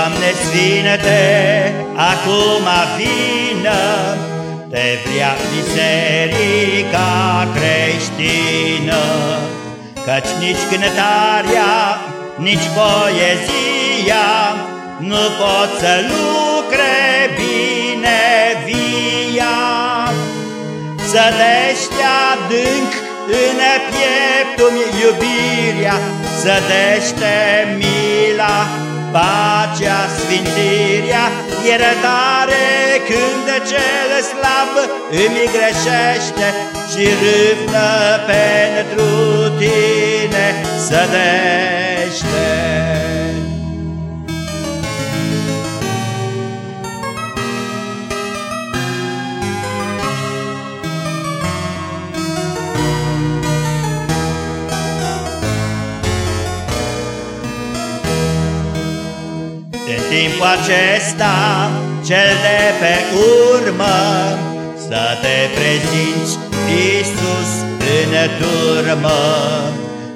Doamne Sfinte, acum vină, Te vrea biserica creștină, Căci nici cântarea, nici poezia Nu pot să lucre bine via. Sădește adânc în pieptul iubirea, Sădește mila, Pacea, sfințirea, iertare când cel slab îmi greșește și râvnă pentru tine sădește. Timpul acesta, cel de pe urmă, Să te prezinți, Iisus, în turmă,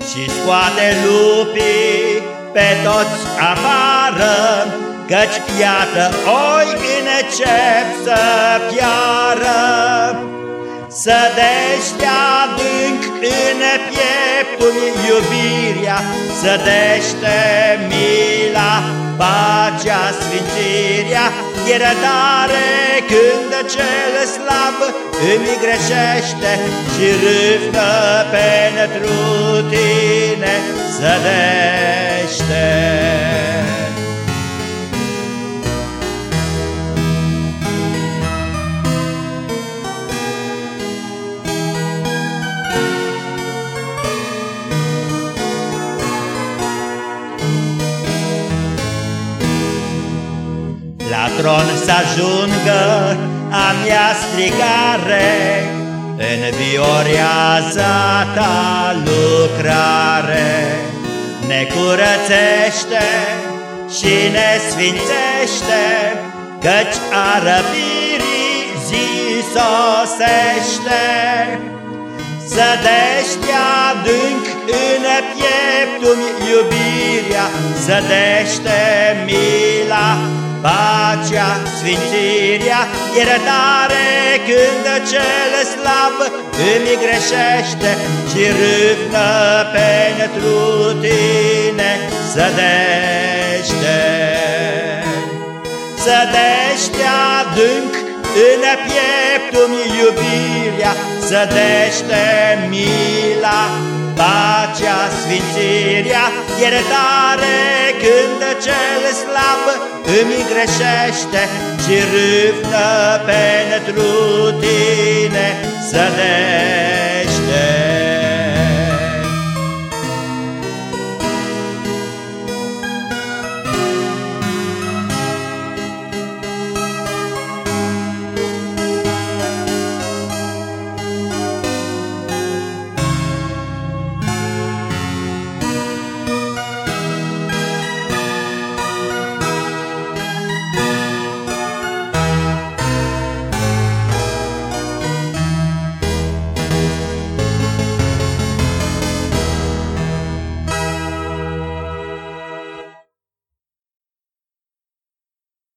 Și scoate lupii pe toți afară, Căci iată oi încep să piară. Sădește adânc în pieptul iubirea, Sădește mila, pacea, sfințirea, iertare când cel slab îmi greșește și râvnă pentru tine sădește. La tron să ajungă a mea strigare, În vioreaza ta lucrare. Ne curățește și ne sfințește, Căci a răpirii zi sosește. Sădește adânc în pieptul iubirea, Sădește mila, Pacea, sfințirea, iertare când cel slab îmi greșește și râvnă pentru tine sădește. Sădește adânc în pieptul iubirea, sădește mila, pacea, sfințirea, iertare când cel slab îmi greșește și râvnă pentru tine. Să ne